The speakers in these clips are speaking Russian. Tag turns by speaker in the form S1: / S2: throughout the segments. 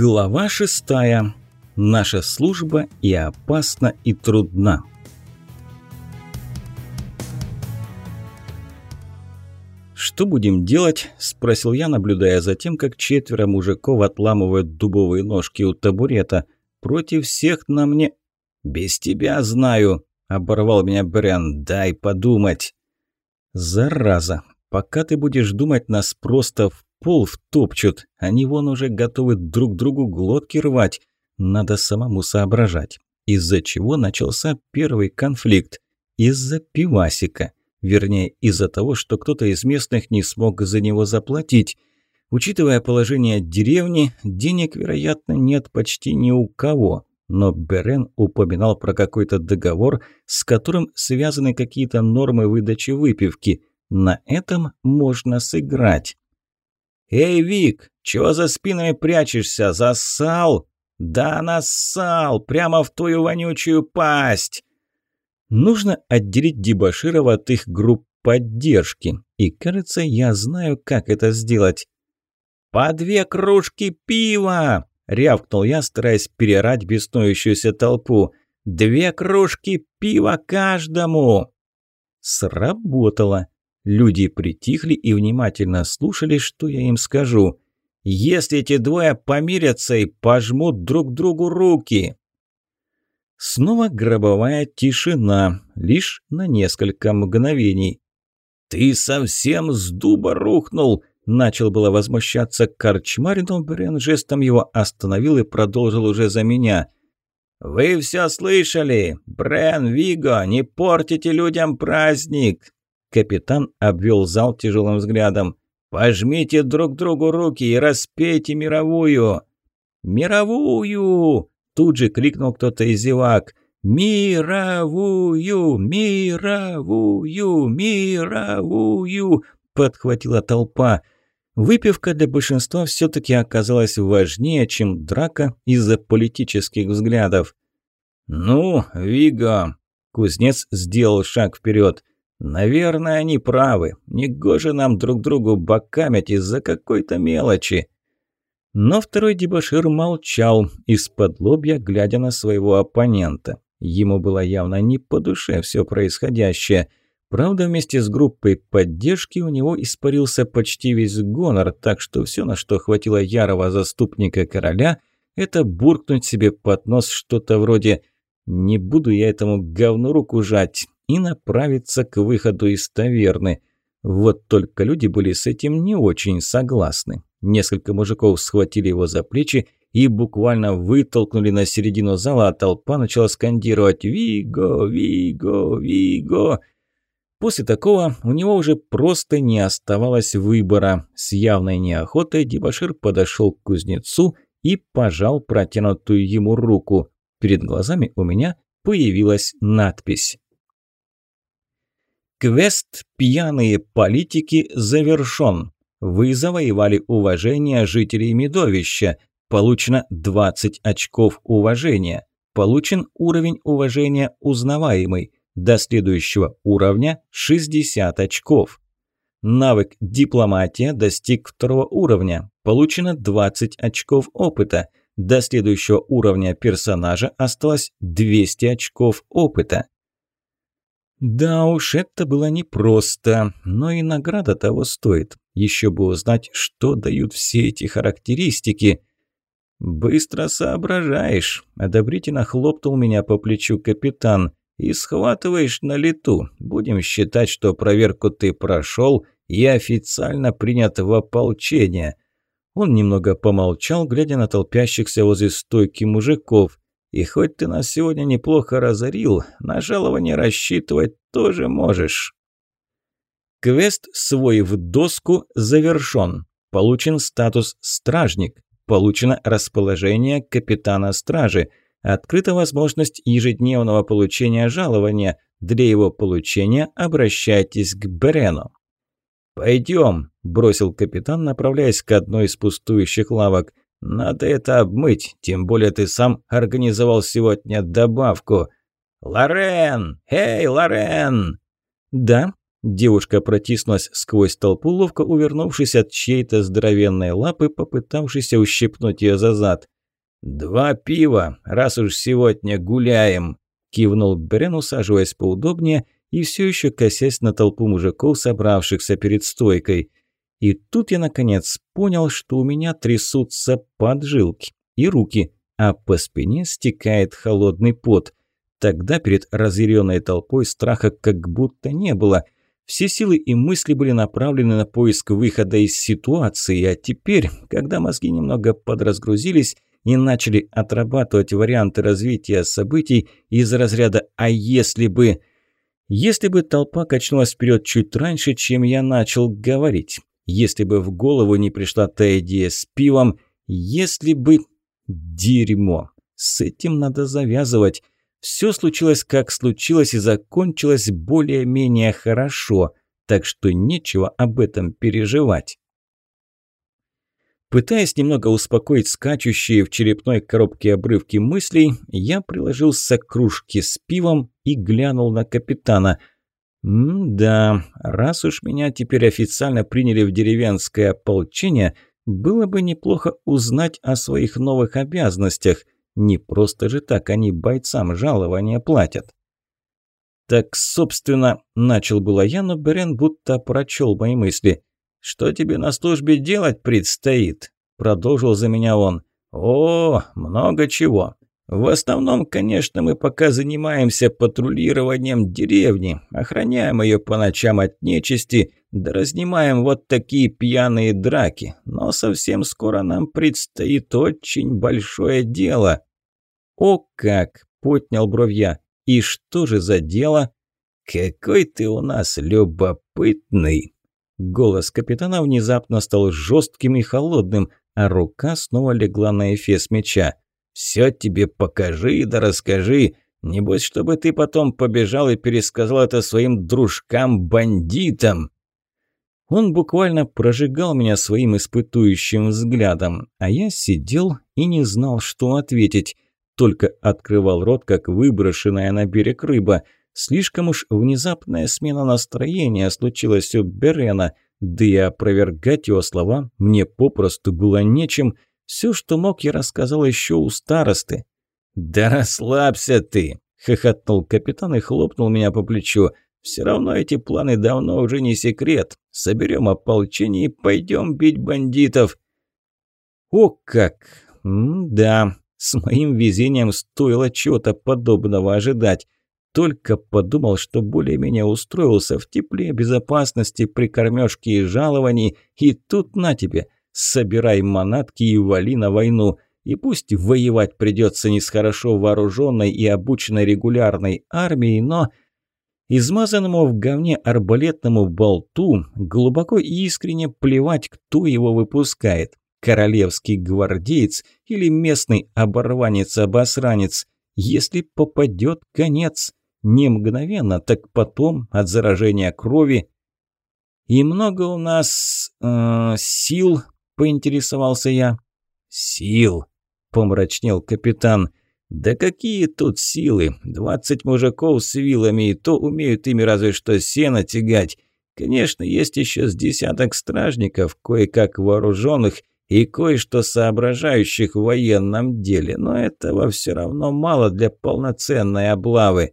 S1: Глава шестая. Наша служба и опасна, и трудна. «Что будем делать?» – спросил я, наблюдая за тем, как четверо мужиков отламывают дубовые ножки у табурета. «Против всех на мне...» «Без тебя знаю», – оборвал меня Брян. «Дай подумать». «Зараза! Пока ты будешь думать, нас просто в пол втопчут. Они вон уже готовы друг другу глотки рвать. Надо самому соображать. Из-за чего начался первый конфликт? Из-за пивасика. Вернее, из-за того, что кто-то из местных не смог за него заплатить. Учитывая положение деревни, денег, вероятно, нет почти ни у кого. Но Берен упоминал про какой-то договор, с которым связаны какие-то нормы выдачи выпивки. На этом можно сыграть. «Эй, Вик, чего за спинами прячешься? Засал?» «Да нассал! Прямо в твою вонючую пасть!» Нужно отделить дебоширов от их групп поддержки. И кажется, я знаю, как это сделать. «По две кружки пива!» – рявкнул я, стараясь перерать беснующуюся толпу. «Две кружки пива каждому!» Сработало. Люди притихли и внимательно слушали, что я им скажу. «Если эти двое помирятся и пожмут друг другу руки!» Снова гробовая тишина, лишь на несколько мгновений. «Ты совсем с дуба рухнул!» Начал было возмущаться корчмарь, но Брен жестом его остановил и продолжил уже за меня. «Вы все слышали? Брен, Виго, не портите людям праздник!» Капитан обвел зал тяжелым взглядом. «Пожмите друг другу руки и распейте мировую!» «Мировую!» Тут же крикнул кто-то из зевак. «Мировую! Мировую! Мировую!» Подхватила толпа. Выпивка для большинства все-таки оказалась важнее, чем драка из-за политических взглядов. «Ну, Вига!» Кузнец сделал шаг вперед. Наверное, они правы. Негоже нам друг другу бокамить из-за какой-то мелочи. Но второй дебошир молчал, из-под лобья глядя на своего оппонента. Ему было явно не по душе все происходящее. Правда, вместе с группой поддержки у него испарился почти весь гонор, так что все, на что хватило ярого заступника короля, это буркнуть себе под нос что-то вроде «Не буду я этому говну руку жать, и направиться к выходу из таверны. Вот только люди были с этим не очень согласны. Несколько мужиков схватили его за плечи и буквально вытолкнули на середину зала, а толпа начала скандировать «Виго! Виго! Виго!». После такого у него уже просто не оставалось выбора. С явной неохотой Дебашир подошел к кузнецу и пожал протянутую ему руку. Перед глазами у меня появилась надпись Квест «Пьяные политики» завершен. Вы завоевали уважение жителей Медовища. Получено 20 очков уважения. Получен уровень уважения узнаваемый. До следующего уровня 60 очков. Навык «Дипломатия» достиг второго уровня. Получено 20 очков опыта. До следующего уровня персонажа осталось 200 очков опыта. Да уж, это было непросто, но и награда того стоит. Еще бы узнать, что дают все эти характеристики. «Быстро соображаешь», – одобрительно хлопнул меня по плечу капитан. «И схватываешь на лету. Будем считать, что проверку ты прошел и официально принят в ополчение». Он немного помолчал, глядя на толпящихся возле стойки мужиков. И хоть ты нас сегодня неплохо разорил, на жалование рассчитывать тоже можешь. Квест свой в доску завершен. Получен статус «Стражник». Получено расположение капитана стражи. Открыта возможность ежедневного получения жалования. Для его получения обращайтесь к Берену. «Пойдем», – бросил капитан, направляясь к одной из пустующих лавок. «Надо это обмыть, тем более ты сам организовал сегодня добавку». «Лорен! Эй, Лорен!» «Да», Девушка протиснулась сквозь толпу, ловко увернувшись от чьей-то здоровенной лапы, попытавшейся ущипнуть ее за зад. «Два пива, раз уж сегодня гуляем!» – кивнул Берен, усаживаясь поудобнее и все еще косясь на толпу мужиков, собравшихся перед стойкой. И тут я наконец понял, что у меня трясутся поджилки и руки, а по спине стекает холодный пот. Тогда перед разъяренной толпой страха как будто не было – все силы и мысли были направлены на поиск выхода из ситуации, а теперь, когда мозги немного подразгрузились и начали отрабатывать варианты развития событий из разряда «а если бы…» Если бы толпа качнулась вперед чуть раньше, чем я начал говорить, если бы в голову не пришла та идея с пивом, если бы... Дерьмо. С этим надо завязывать. Все случилось как случилось и закончилось более-менее хорошо, так что нечего об этом переживать. Пытаясь немного успокоить скачущие в черепной коробке обрывки мыслей, я приложился к кружке с пивом и глянул на капитана. «М-да, раз уж меня теперь официально приняли в деревенское ополчение, было бы неплохо узнать о своих новых обязанностях – не просто же так они бойцам жалования платят. «Так, собственно, начал было я, но Берен будто прочел мои мысли. «Что тебе на службе делать предстоит?» Продолжил за меня он. «О, много чего. В основном, конечно, мы пока занимаемся патрулированием деревни, охраняем ее по ночам от нечисти, да разнимаем вот такие пьяные драки. Но совсем скоро нам предстоит очень большое дело». «О как!» – поднял бровья. «И что же за дело?» «Какой ты у нас любопытный!» Голос капитана внезапно стал жестким и холодным, а рука снова легла на эфес меча. «Все тебе покажи да расскажи. Небось, чтобы ты потом побежал и пересказал это своим дружкам-бандитам!» Он буквально прожигал меня своим испытующим взглядом, а я сидел и не знал, что ответить только открывал рот, как выброшенная на берег рыба. Слишком уж внезапная смена настроения случилась у Берена, да и опровергать его слова мне попросту было нечем. Все, что мог, я рассказал еще у старосты. «Да расслабься ты!» – хохотнул капитан и хлопнул меня по плечу. «Все равно эти планы давно уже не секрет. Соберем ополчение и пойдем бить бандитов». «О как! М да, с моим везением стоило чего-то подобного ожидать. Только подумал, что более-менее устроился в тепле, безопасности, при кормежке и жаловании, и тут на тебе, собирай манатки и вали на войну. И пусть воевать придется не с хорошо вооруженной и обученной регулярной армией, но измазанному в говне арбалетному болту глубоко и искренне плевать, кто его выпускает королевский гвардеец или местный оборванец-обосранец. Если попадет конец, не мгновенно, так потом от заражения крови. «И много у нас э, сил?» – поинтересовался я. «Сил?» – помрачнел капитан. «Да какие тут силы? Двадцать мужиков с вилами, и то умеют ими разве что сено тягать. Конечно, есть еще с десяток стражников, кое-как вооруженных, и кое-что соображающих в военном деле, но этого все равно мало для полноценной облавы.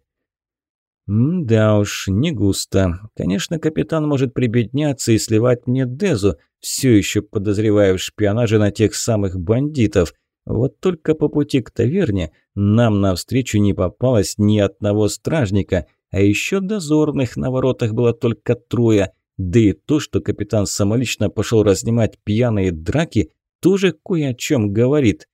S1: Да уж, не густо. Конечно, капитан может прибедняться и сливать мне Дезу, все еще подозревая в шпионаже на тех самых бандитов. Вот только по пути к таверне нам навстречу не попалось ни одного стражника, а еще дозорных на воротах было только трое – да и то, что капитан самолично пошел разнимать пьяные драки, тоже кое о чем говорит.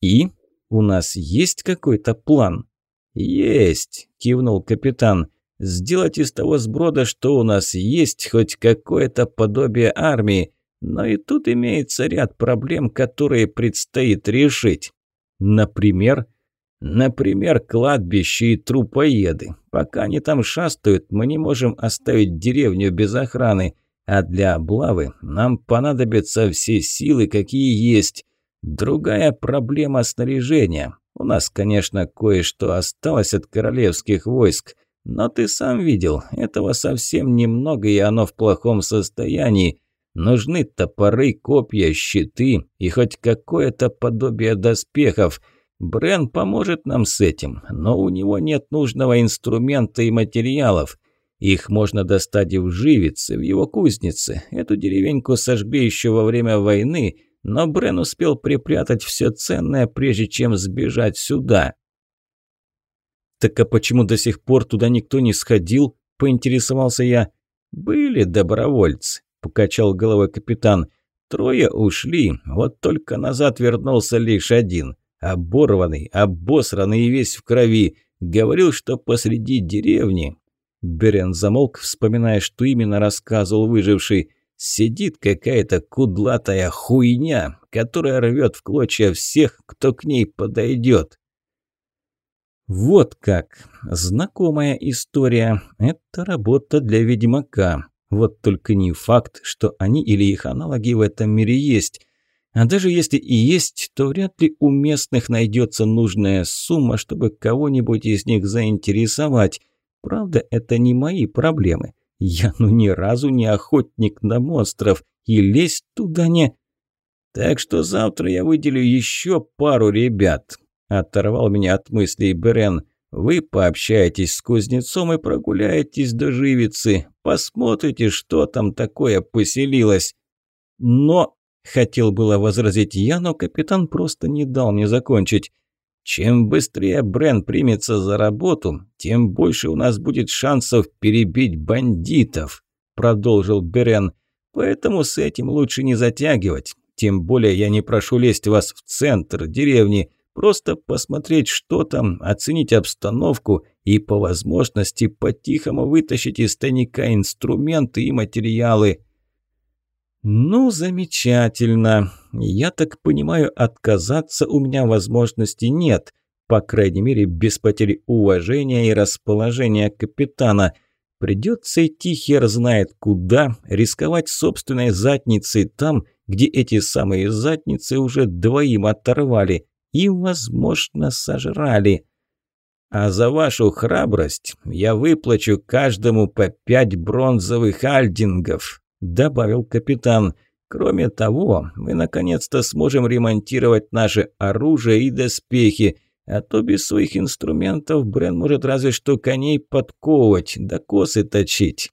S1: И у нас есть какой-то план? Есть, кивнул капитан. Сделать из того сброда, что у нас есть, хоть какое-то подобие армии. Но и тут имеется ряд проблем, которые предстоит решить. Например, Например, кладбище и трупоеды. Пока они там шастают, мы не можем оставить деревню без охраны. А для облавы нам понадобятся все силы, какие есть. Другая проблема снаряжения. У нас, конечно, кое-что осталось от королевских войск. Но ты сам видел, этого совсем немного, и оно в плохом состоянии. Нужны топоры, копья, щиты и хоть какое-то подобие доспехов. Брен поможет нам с этим, но у него нет нужного инструмента и материалов. Их можно достать и в Живице, в его кузнице. Эту деревеньку сожгли еще во время войны, но Брен успел припрятать все ценное, прежде чем сбежать сюда.
S2: «Так а почему до сих пор туда никто не сходил?» – поинтересовался я.
S1: «Были добровольцы покачал головой капитан. Трое ушли, вот только назад вернулся лишь один. Оборванный, обосранный и весь в крови. Говорил, что посреди деревни... Берен замолк, вспоминая, что именно рассказывал выживший. Сидит какая-то кудлатая хуйня, которая рвет в клочья всех, кто к ней подойдет. Вот как. Знакомая история. Это работа для ведьмака. Вот только не факт, что они или их аналоги в этом мире есть. А даже если и есть, то вряд ли у местных найдется нужная сумма, чтобы кого-нибудь из них заинтересовать. Правда, это не мои проблемы. Я ну ни разу не охотник на монстров, и лезть туда не... Так что завтра я выделю еще пару ребят. Оторвал меня от мыслей Берен. Вы пообщаетесь с кузнецом и прогуляетесь до живицы. Посмотрите, что там такое поселилось. Но, хотел было возразить я, но капитан просто не дал мне закончить. Чем быстрее Брен примется за работу, тем больше у нас будет шансов перебить бандитов, продолжил Берен. Поэтому с этим лучше не затягивать. Тем более я не прошу лезть вас в центр деревни. Просто посмотреть, что там, оценить обстановку и по возможности по-тихому вытащить из тайника инструменты и материалы. Ну, замечательно. Я так понимаю, отказаться у меня возможности нет. По крайней мере, без потери уважения и расположения капитана. Придется идти хер знает куда, рисковать собственной задницей там, где эти самые задницы уже двоим оторвали и, возможно, сожрали. А за вашу храбрость я выплачу каждому по пять бронзовых альдингов», – добавил капитан. «Кроме того, мы наконец-то сможем ремонтировать наше оружие и доспехи, а то без своих инструментов Брен может разве что коней подковывать, да косы точить».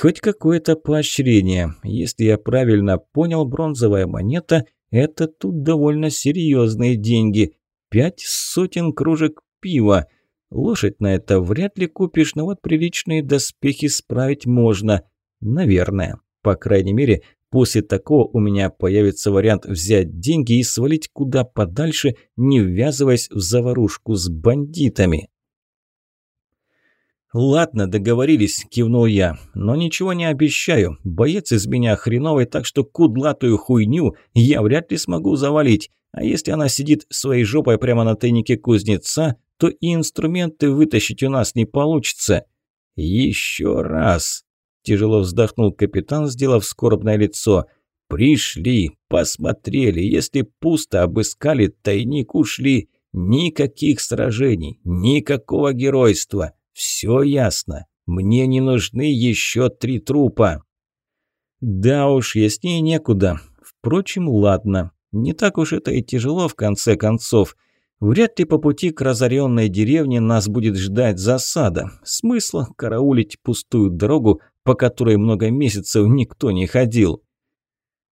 S1: Хоть какое-то поощрение. Если я правильно понял, бронзовая монета это тут довольно серьезные деньги. Пять сотен кружек пива. Лошадь на это вряд ли купишь, но вот приличные доспехи справить можно. Наверное. По крайней мере, после такого у меня появится вариант взять деньги и свалить куда подальше, не ввязываясь в заварушку с бандитами. «Ладно, договорились», – кивнул я. «Но ничего не обещаю. Боец из меня хреновый, так что кудлатую хуйню я вряд ли смогу завалить. А если она сидит своей жопой прямо на тайнике кузнеца, то и инструменты вытащить у нас не получится». «Еще раз», – тяжело вздохнул капитан, сделав скорбное лицо. «Пришли, посмотрели, если пусто обыскали, тайник ушли. Никаких сражений, никакого геройства». Все ясно. Мне не нужны еще три трупа. Да уж, яснее некуда. Впрочем, ладно. Не так уж это и тяжело в конце концов. Вряд ли по пути к разоренной деревне нас будет ждать засада. Смысла караулить пустую дорогу, по которой много месяцев никто не ходил.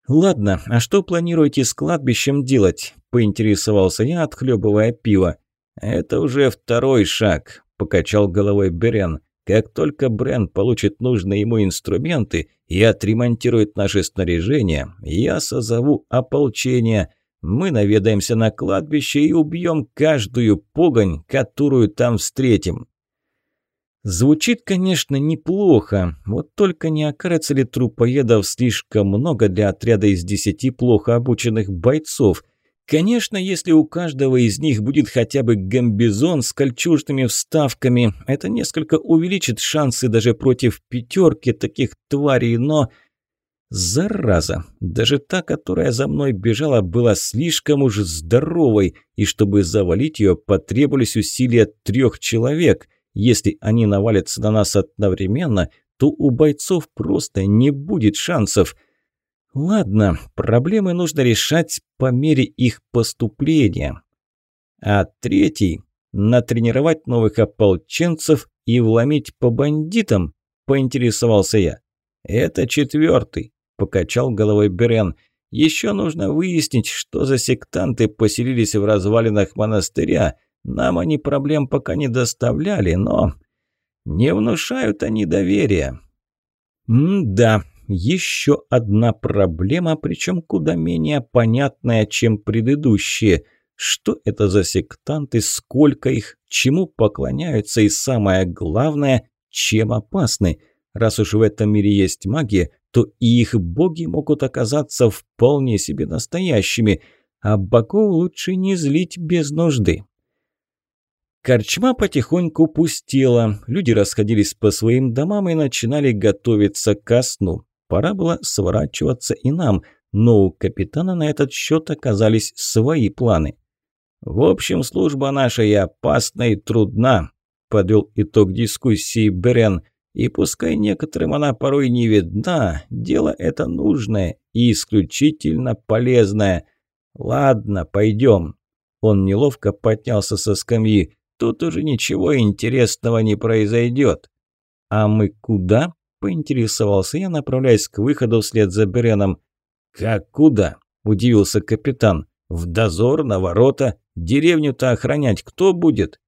S1: «Ладно, а что планируете с кладбищем делать?» – поинтересовался я, отхлебывая пиво. «Это уже второй шаг покачал головой Берен. Как только Брен получит нужные ему инструменты и отремонтирует наше снаряжение, я созову ополчение. Мы наведаемся на кладбище и убьем каждую погонь, которую там встретим. Звучит, конечно, неплохо, вот только не окажется ли трупоедов слишком много для отряда из десяти плохо обученных бойцов – Конечно, если у каждого из них будет хотя бы гамбизон с кольчужными вставками, это несколько увеличит шансы даже против пятерки таких тварей, но... Зараза! Даже та, которая за мной бежала, была слишком уж здоровой, и чтобы завалить ее, потребовались усилия трех человек. Если они навалятся на нас одновременно, то у бойцов просто не будет шансов. Ладно, проблемы нужно решать по мере их поступления. А третий – натренировать новых ополченцев и вломить по бандитам, поинтересовался я. Это четвертый, покачал головой Берен. Еще нужно выяснить, что за сектанты поселились в развалинах монастыря. Нам они проблем пока не доставляли, но не внушают они доверия. М-да, еще одна проблема, причем куда менее понятная, чем предыдущие. Что это за сектанты, сколько их, чему поклоняются и самое главное, чем опасны? Раз уж в этом мире есть магия, то и их боги могут оказаться вполне себе настоящими, а богов лучше не злить без нужды. Корчма потихоньку пустела, люди расходились по своим домам и начинали готовиться ко сну. Пора было сворачиваться и нам, но у капитана на этот счет оказались свои планы. «В общем, служба наша и опасна, и трудна», – подвел итог дискуссии Берен. «И пускай некоторым она порой не видна, дело это нужное и исключительно полезное. Ладно, пойдем». Он неловко поднялся со скамьи. Тут уже ничего интересного не произойдет. А мы куда? Поинтересовался я, направляясь к выходу вслед за Береном. Как куда? Удивился капитан. В дозор, на ворота. Деревню-то охранять кто будет?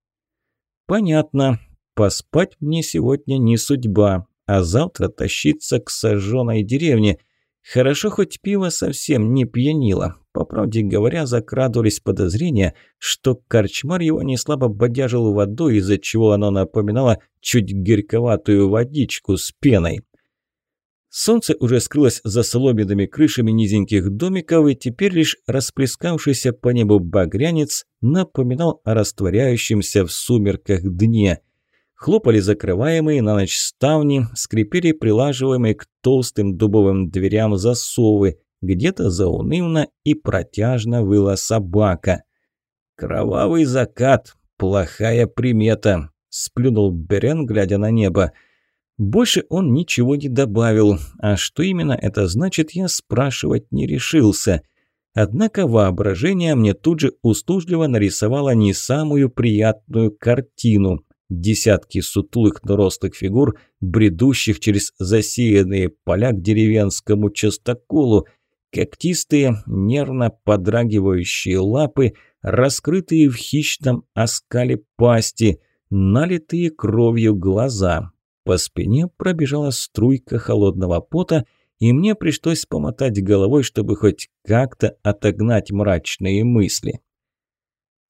S1: Понятно. Поспать мне сегодня не судьба, а завтра тащиться к сожженной деревне – Хорошо, хоть пиво совсем не пьянило. По правде говоря, закрадывались подозрения, что корчмар его не слабо бодяжил водой, из-за чего оно напоминало чуть горьковатую водичку с пеной. Солнце уже скрылось за соломенными крышами низеньких домиков, и теперь лишь расплескавшийся по небу багрянец напоминал о растворяющемся в сумерках дне – Хлопали закрываемые на ночь ставни, скрипели прилаживаемые к толстым дубовым дверям засовы. Где-то заунывно и протяжно выла собака. «Кровавый закат, плохая примета», – сплюнул Берен, глядя на небо. Больше он ничего не добавил, а что именно это значит, я спрашивать не решился. Однако воображение мне тут же услужливо нарисовало не самую приятную картину – Десятки сутулых, но рослых фигур, бредущих через засеянные поля к деревенскому частоколу, когтистые, нервно подрагивающие лапы, раскрытые в хищном оскале пасти, налитые кровью глаза. По спине пробежала струйка холодного пота, и мне пришлось помотать головой, чтобы хоть как-то отогнать мрачные мысли.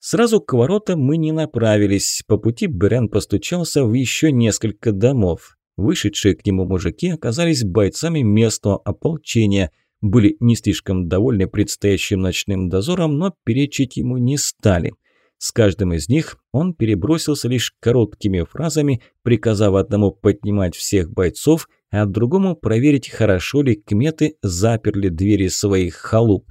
S1: Сразу к воротам мы не направились. По пути Берен постучался в еще несколько домов. Вышедшие к нему мужики оказались бойцами местного ополчения. Были не слишком довольны предстоящим ночным дозором, но перечить ему не стали. С каждым из них он перебросился лишь короткими фразами, приказав одному поднимать всех бойцов, а другому проверить, хорошо ли кметы заперли двери своих халуп.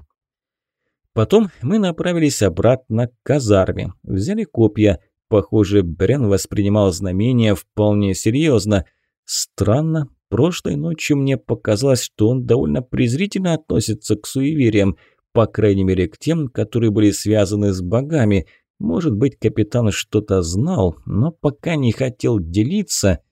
S1: Потом мы направились обратно к казарме. Взяли копья. Похоже, Брен воспринимал знамения вполне серьезно. Странно, прошлой ночью мне показалось, что он довольно презрительно относится к суевериям, по крайней мере к тем, которые были связаны с богами. Может быть, капитан что-то знал, но пока не хотел делиться –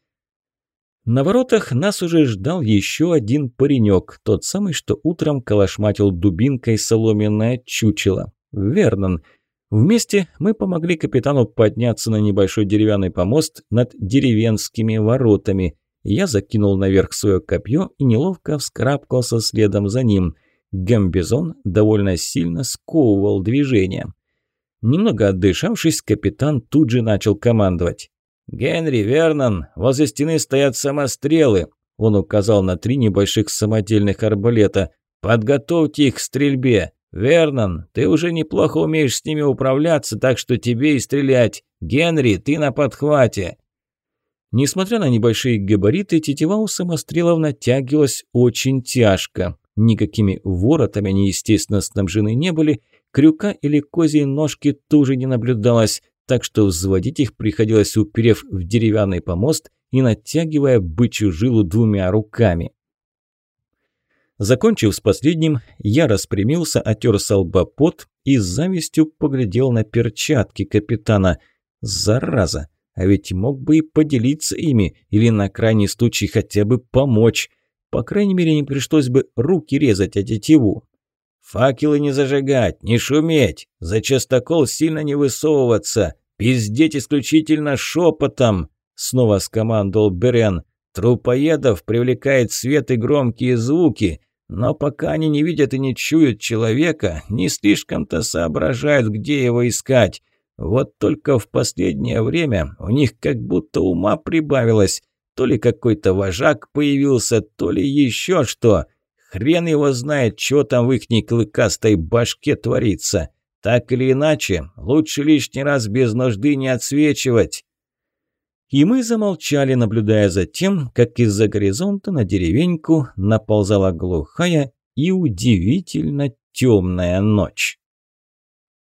S1: на воротах нас уже ждал еще один паренек, тот самый, что утром калашматил дубинкой соломенное чучело. Вернон. Вместе мы помогли капитану подняться на небольшой деревянный помост над деревенскими воротами. Я закинул наверх свое копье и неловко вскарабкался следом за ним. Гамбизон довольно сильно сковывал движение. Немного отдышавшись, капитан тут же начал командовать. «Генри, Вернон, возле стены стоят самострелы», – он указал на три небольших самодельных арбалета. «Подготовьте их к стрельбе. Вернон, ты уже неплохо умеешь с ними управляться, так что тебе и стрелять. Генри, ты на подхвате». Несмотря на небольшие габариты, тетива у самострелов натягивалась очень тяжко. Никакими воротами они, естественно, снабжены не были, крюка или козьей ножки тоже не наблюдалось, так что взводить их приходилось, уперев в деревянный помост и натягивая бычью жилу двумя руками. Закончив с последним, я распрямился, отер с и с завистью поглядел на перчатки капитана. Зараза! А ведь мог бы и поделиться ими, или на крайний случай хотя бы помочь. По крайней мере, не пришлось бы руки резать о тетиву. «Факелы не зажигать, не шуметь, за частокол сильно не высовываться, пиздеть исключительно шепотом!» Снова скомандовал Берен. «Трупоедов привлекает свет и громкие звуки, но пока они не видят и не чуют человека, не слишком-то соображают, где его искать. Вот только в последнее время у них как будто ума прибавилось. То ли какой-то вожак появился, то ли еще что. Хрен его знает, что там в ихней клыкастой башке творится. Так или иначе, лучше лишний раз без нужды не отсвечивать. И мы замолчали, наблюдая за тем, как из-за горизонта на деревеньку наползала глухая и удивительно темная ночь.